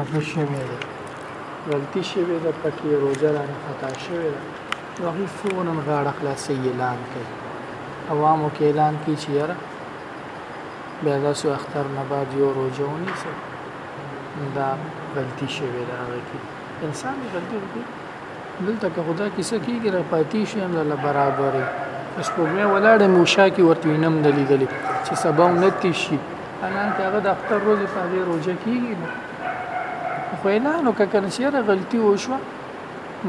هغه شوی ده. غلطي شوی ده پکې روزه رانه خطا شوی ده. نو هغوی فورا غاړه خلاصوي اعلان کوي عوامو کې اعلان کوي چې یاره بیا داسې اختر نه بعد یو روزه ونیسئ دا غلطي شوې ده هغه کې. انسان غلطي وکړي. دلته که خدا کیسه کېږي را پاتې شي هم له برابرې سپوږمۍ ولاړې موشا کې ورته وینم د لیدلې چې سبا ونتې شي. حالانکه هغه د اختر ورځې په هغې روژه کېږي نو خو اعلان وکړه که نه چې یاره غلطي وشوه.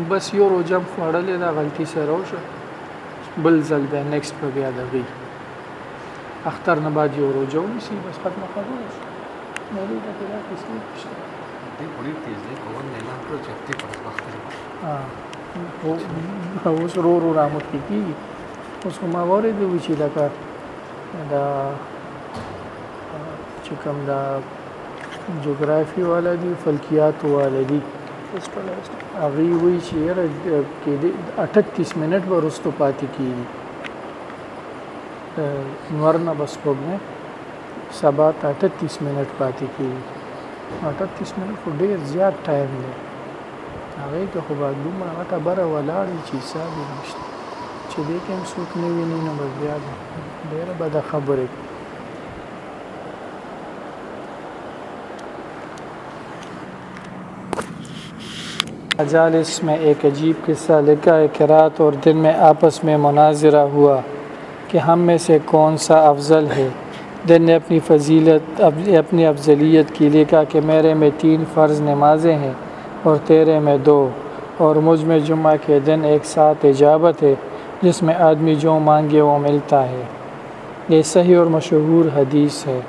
بس یو روژه هم خوړلې ده غلطي سره وشوه. بل ځل بیا نیکسټ به بیا دغې. اختر نه بعد یو روژه ونیسي بس ختمه خبره شوه نو دلته کې دا کیسې شته دې پوری تیز دی کوم نه اعلان کړو چې هفته پر وخت دی اوس رو رو رامت کیږي. اوس کوم اورې دی چې لکه دا چې کوم دا جغرافي والا دي فلکیات والا دي. هغه وی چې یاره کې د 38 منټ ورستو پاتې کیږي. نور نه بس پوګنه سبا 38 منټ پاتې کیږي. 38 منټ خو ډیر زیات ټایم دی. هغه ته خو باید دومره هغه ته بره ولاړ چې حساب نشته. چې دې کې هم څوک نه ویني نو بیا ډېره بده خبرې مجالس میں ایک عجیب قصہ لکھا ہے کہ رات اور دن میں آپس میں مناظرہ ہوا کہ ہم میں سے کون سا افضل ہے۔ دن نے اپنی فضیلت اپنی افضلیت کی لکھا کہ میرے میں تین فرض نمازیں ہیں اور تیرے میں دو۔ اور مجھ میں جمعہ کے دن ایک ساتھ اجابت ہے جس میں آدمی جو مانگے وہ ملتا ہے۔ یہ صحیح اور مشہور حدیث ہے۔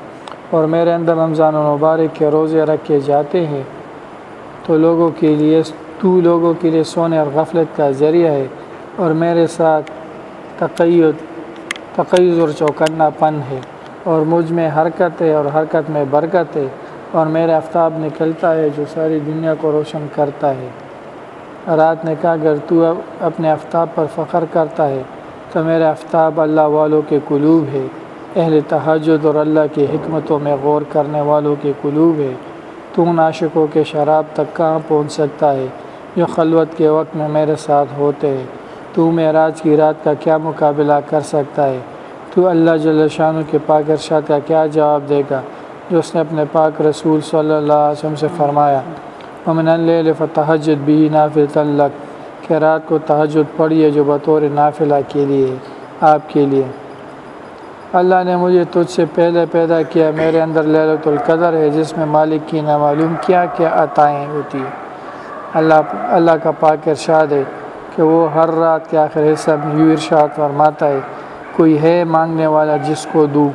اور میرے اندر رمضان المبارک کے روزے رکھے جاتے ہیں تو لوگوں کے لیے تو لوگوں کے لیے سونے اور غفلت کا ذریعہ ہے اور میرے ساتھ تقید تقیز اور چوکنا پن ہے اور مجھ میں حرکت ہے اور حرکت میں برکت ہے اور میرا آفتاب نکلتا ہے جو ساری دنیا کو روشن کرتا ہے۔ رات نے کہا، اگر تو اپنے آفتاب پر فخر کرتا ہے تو میرا آفتاب اللہ والوں کے قلوب ہے اہل تحجد اور اللہ کی حکمتوں میں غور کرنے والوں کے قلوب ہے تو ناشکوں کے شراب تک کہاں پہنچ سکتا ہے؟ جو خلوت کے وقت میں میرے ساتھ ہوتے ہیں تو معراج کی رات کا کیا مقابلہ کر سکتا ہے؟ تو اللہ جلشانو کے پاک ارشاد کا کیا جواب دے گا؟ جو اس نے اپنے پاک رسول صلی اللہ علیہ وسلم سے فرمایا امن اللیل فتحجد بھی نافل تلق کہ رات کو تہجد پڑھیے جو بطور نافلہ کے لیے، آپ کے لیے۔ اللہ نے مجھے تجھ سے پہلے پیدا کیا، میرے اندر للت القدر ہے، جس میں مالک کی نامعلوم کیا کیا عطائیں ہوتی ہیں۔ اللہ اللہ کا پاک ارشاد ہے کہ وہ ہر رات کے آخر حصہ میں یوں ارشاد فرماتا ہے، کوئی ہے مانگنے والا جس کو دوں،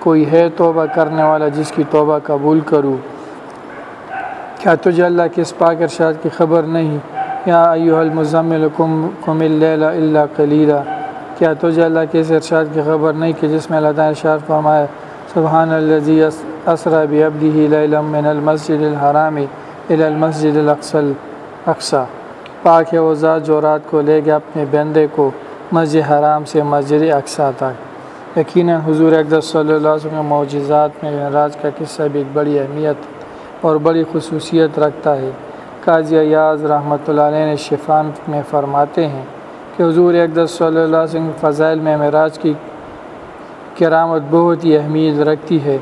کوئی ہے توبہ کرنے والا جس کی توبہ قبول کروں۔ کیا تجھے اللہ کے اس پاک ارشاد کی خبر نہیں؟ یا ایو المزمل کم کم اللیل اللہ کلیلہ کیا تجھے اللہ کے اس ارشاد کی خبر نہیں کہ جس میں اللہ تعالیٰ ارشاد فرمایا، سبحان الذي اسرا بعبده ليلا من المسجد الحرام الى المسجد الاقصى اقصى پاک ہے وہ ذات جو رات کو لے گیا اپنے بندے کو مسجد حرام سے مسجد اقصا تک۔ یقیناً حضور اقدس صلی اللہ علیہ وسلم معجزات میں راج کا قصہ بھی ایک بڑی اہمیت اور بڑی خصوصیت رکھتا ہے۔ قاضی ایاز رحمۃ اللہ علیہ نے شفان میں فرماتے ہیں کہ حضور اقدس صلی اللہ علیہ وسلم فضائل میں معراج کی کرامت بہت ہی اہمیت رکھتی ہے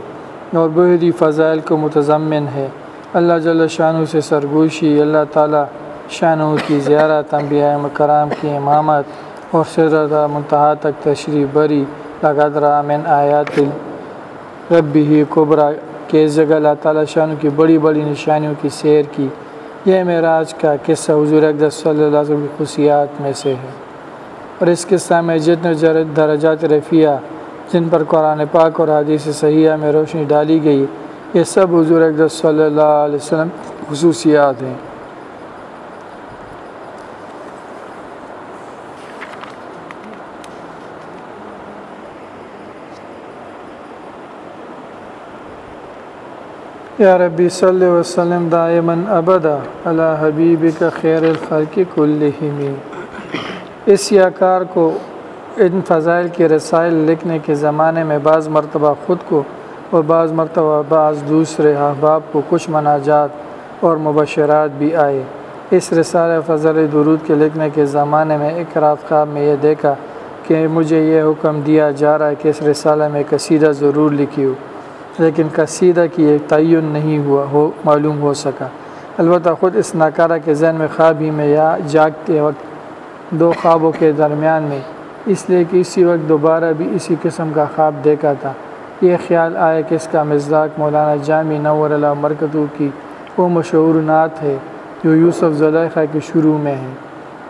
اور بہت ہی فضائل کو متضمن ہے۔ اللہ جل شاہ سے سرگوشی، اللہ تعالیٰ شاہ کی زیارت، انبیاء مکرام کی امامت اور سرت منتہا تک تشریف بری۔ لگادرا من آیات ربی ہی قبرا کہ اس جگہ اللہ تعالیٰ شاہ کی بڑی بڑی نشانیوں کی سیر کی۔ یہ معراج کا قصہ حضور اقدس صلی اللہ علیہ وسلم کی خصوصیات میں سے ہے۔ اور اس قصہ میں جتنے درجات رفیہ جن پر قرآن پاک اور حدیث صحیحہ میں روشنی ڈالی گئی یہ سب حضور اقدس صلی اللہ علیہ وسلم خصوصیات ہیں۔ یا ربی صلی وسلم دائما ابدا علی حبیب کا خیر الخلق کلہم۔ اس یاکار کو ان فضائل کے رسائل لکھنے کے زمانے میں بعض مرتبہ خود کو اور بعض مرتبہ بعض دوسرے احباب کو کچھ مناجات اور مبشرات بھی آئے۔ اس رسالہ فضل درود کے لکھنے کے زمانے میں ایک رات خواب میں یہ دیکھا کہ مجھے یہ حکم دیا جا رہا ہے کہ اس رسالہ میں قصیدہ ضرور لکھی ہو لیکن قصیدہ کی ایک تعین نہیں ہوا، ہو، معلوم ہو سکا۔ البتہ خود اس ناکارہ کے ذہن میں خواب ہی میں یا جاگتے وقت دو خوابوں کے درمیان میں، اس لیے کہ اسی وقت دوبارہ بھی اسی قسم کا خواب دیکھا تھا۔ یہ خیال آیا کہ اس کا مزاق مولانا جامع نور اللہ مرکتو کی وہ مشہور نعت ہے جو یوسف زلیخہ کے شروع میں ہے۔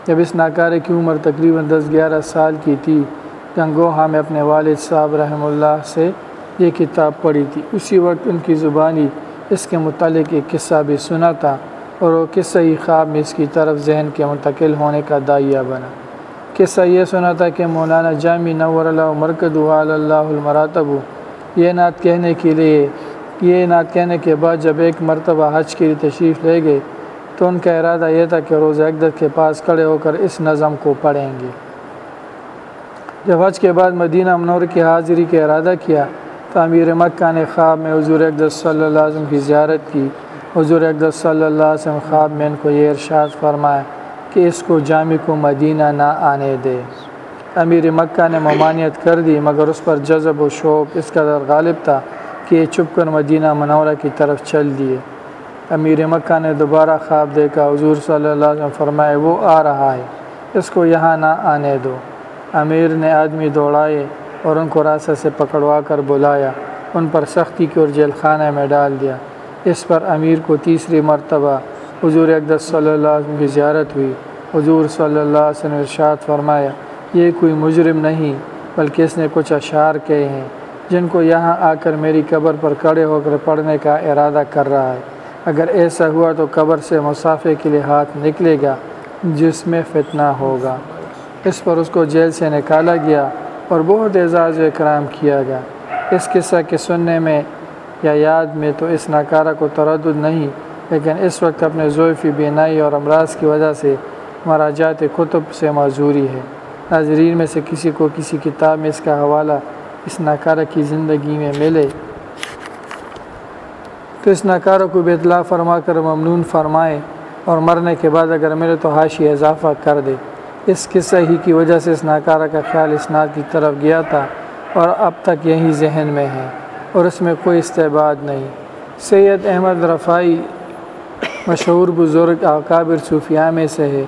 جب اس ناکارے کی عمر تقریباً دس گیارہ سال کی تھی گنگوہا میں اپنے والد صاحب رحم اللہ سے یہ کتاب پڑھی تھی۔ اسی وقت ان کی زبانی اس کے متعلق ایک قصہ بھی سنا تھا اور وہ قصہ ہی خواب میں اس کی طرف ذہن کے منتقل ہونے کا دائیہ بنا۔ قصہ یہ سنا تھا کہ مولانا جامع نور اللہ مرکد اللہ المراتب یہ نعت کہنے کے لیے، یہ نعت کہنے کے بعد جب ایک مرتبہ حج کے لیے تشریف لے گئے، تو ان کا ارادہ یہ تھا کہ روز اقدت کے پاس کھڑے ہو کر اس نظم کو پڑھیں گے۔ جب حج کے بعد مدینہ منور کی حاضری کا ارادہ کیا، تو امیر مکہ نے خواب میں حضور اقدس صلی اللہ علیہ وسلم کی زیارت کی۔ حضور اقدس صلی اللہ علیہ وسلم خواب میں ان کو یہ ارشاد فرمایا کہ اس کو جامع کو مدینہ نہ آنے دے۔ امیر مکہ نے ممانعت کر دی، مگر اس پر جذب و شوق اس قدر غالب تھا کہ یہ چھپ کر مدینہ منورہ کی طرف چل دیے۔ امیر مکہ نے دوبارہ خواب دیکھا، حضور صلی اللہ علیہ وسلم فرمائے، وہ آ رہا ہے، اس کو یہاں نہ آنے دو۔ امیر نے آدمی دوڑائے اور ان کو راستہ سے پکڑوا کر بلایا، ان پر سختی کی اور جیل خانہ میں ڈال دیا۔ اس پر امیر کو تیسری مرتبہ حضور اقدس صلی اللہ علیہ وسلم کی زیارت ہوئی۔ حضور صلی اللہ علیہ وسلم ارشاد فرمایا یہ کوئی مجرم نہیں، بلکہ اس نے کچھ اشعار کہے ہیں، جن کو یہاں آ کر میری قبر پر کڑے ہو کر پڑھنے کا ارادہ کر رہا ہے۔ اگر ایسا ہوا تو قبر سے مسافے کے لیے ہاتھ نکلے گا، جس میں فتنہ ہوگا۔ اس پر اس کو جیل سے نکالا گیا اور بہت اعزاز و اکرام کیا گیا۔ اس قصہ کے سننے میں یا یاد میں تو اس ناکارہ کو تردد نہیں، لیکن اس وقت اپنے ضعفی بینائی اور امراض کی وجہ سے مراجات کتب سے معذوری ہے۔ ناظرین میں سے کسی کو کسی کتاب میں اس کا حوالہ اس ناکارہ کی زندگی میں ملے تو اس ناکارہ کو اطلاع فرما کر ممنون فرمائے اور مرنے کے بعد اگر میرے تو حاشی اضافہ کر دے۔ اس قصہ ہی کی وجہ سے اس ناکارہ کا خیال اسناد کی طرف گیا تھا اور اب تک یہی ذہن میں ہے اور اس میں کوئی استعباد نہیں۔ سید احمد رفائی مشہور بزرگ اکابر صوفیہ میں سے ہے۔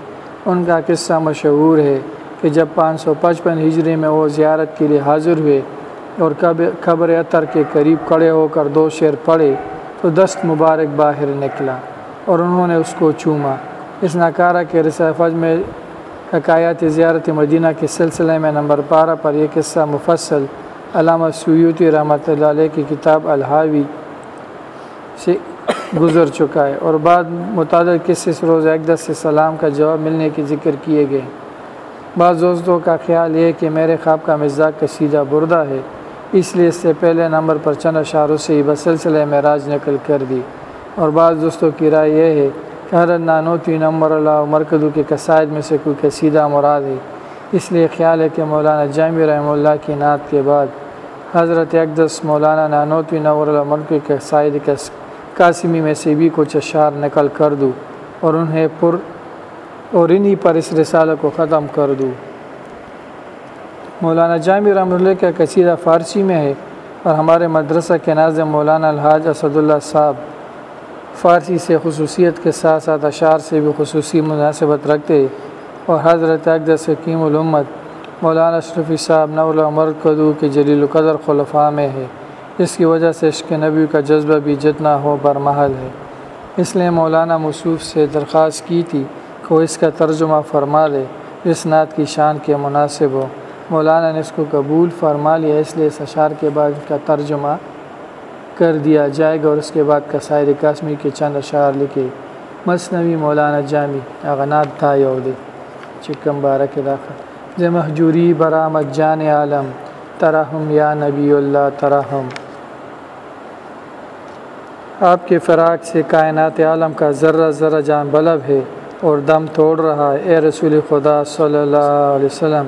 ان کا قصہ مشہور ہے۔ کہ جب پانچ سو پچپن ہجری میں وہ زیارت کے لیے حاضر ہوئے اور قبر عطر کے قریب کھڑے ہو کر دو شعر پڑھے، تو دست مبارک باہر نکلا اور انہوں نے اس کو چوما۔ اس ناکارہ کے رسافج میں حکایات زیارت مدینہ کے سلسلے میں نمبر بارہ پر یہ قصہ مفصل علامہ سیوتی رحمۃ اللہ علیہ کی کتاب الحاوی سے گزر چکا ہے اور بعد متعدد قصے روز اقدس سے سلام کا جواب ملنے کی ذکر کیے گئے۔ بعض دوستوں کا خیال یہ کہ میرے خواب کا مزاج کا سیدھا بردہ ہے۔ اس لیے اس سے پہلے نمبر پر چند اشاروں سے ہی بسلسلے میں راج نقل کر دی۔ اور بعض دوستوں کی رائے یہ ہے کہ حضرت نانوتی نمبر اللہ مرکزوں کے قصائد میں سے کوئی قصیدہ مراد ہے۔ اس لیے خیال ہے کہ مولانا جامع رحمہ اللہ کی نعت کے بعد حضرت اقدس مولانا نانوتوی نور اللہ مرک کے قصائد قاسمی میں سے بھی کچھ اشعار نقل کر دوں اور انہیں پر اور انہی پر اس رسالہ کو ختم کر دوں مولانا جامع رحمۃ اللہ کا قصیدہ فارسی میں ہے اور ہمارے مدرسہ کے ناظم مولانا الحاج اسد اللہ صاحب فارسی سے خصوصیت کے ساتھ ساتھ اشعار سے بھی خصوصی مناسبت رکھتے اور حضرت اقدس حکیم الامت مولانا اشرفی صاحب نول عمر قدو کے جلیل القدر خلفاء میں ہے۔ اس کی وجہ سے عشق نبی کا جذبہ بھی جتنا ہو برمحل ہے۔ اس لیے مولانا مصوف سے درخواست کی تھی کہ وہ اس کا ترجمہ فرما لے، اس نعت کی شان کے مناسب ہو۔ مولانا نے اس کو قبول فرما لیا، اس لیے اس اشعار کے بعد اس کا ترجمہ کر دیا جائے گا اور اس کے بعد قصائد قاسمی کے چند اشعار لکھے۔ مصنوی مولانا جامع اغنات تھا یود چکم بارک داخل ز محجوری برآمد جان عالم، ترحم یا نبی اللہ، ترحم۔ آپ کے فراق سے کائنات عالم کا ذرہ ذرہ جان بلب ہے۔ اور دم توڑ رہا ہے۔ اے رسول خدا صلی اللہ علیہ وسلم،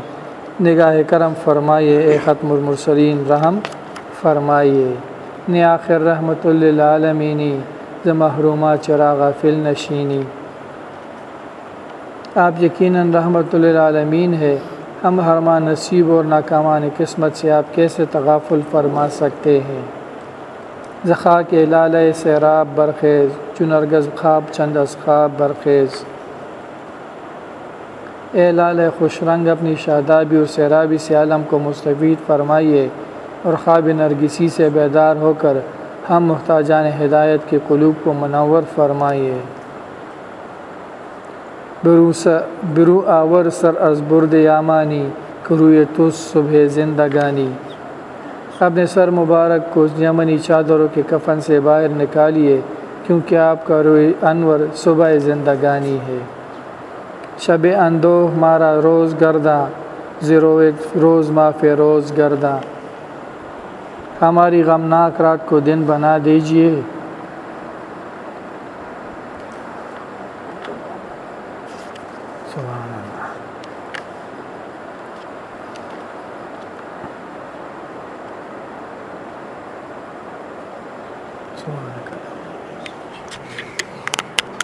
نگاہ کرم فرمائیے، اے ختم المرسلین، رحم فرمائیے۔ نے آخر رحمۃ للعالمینی ز محرومہ چرا غافل نشینی۔ آپ یقیناً رحمت للعالمین ہے ہم ہرما نصیب اور ناکامان قسمت سے آپ کیسے تغافل فرما سکتے ہیں؟ زخا کے لال سیراب برخیز، چنرگز خواب چند از خواب برخیز۔ اے لال خوش رنگ اپنی شادابی اور سیرابی سے عالم کو مستفید فرمائیے اور خواب نرگسی سے بیدار ہو کر ہم محتاجان ہدایت کے قلوب کو منور فرمائیے۔ برو برو آور سر از برد یامانی کروئے تو صبح زندگانی۔ اپنے سر مبارک کو یمنی چادروں کے کفن سے باہر نکالیے، کیونکہ آپ کا روئی انور صبح زندگانی ہے۔ شب اندوہ مارا روز گرداں زیرو ایک روز معاف روز گرداں ہماری غمناک رات کو دن بنا دیجیے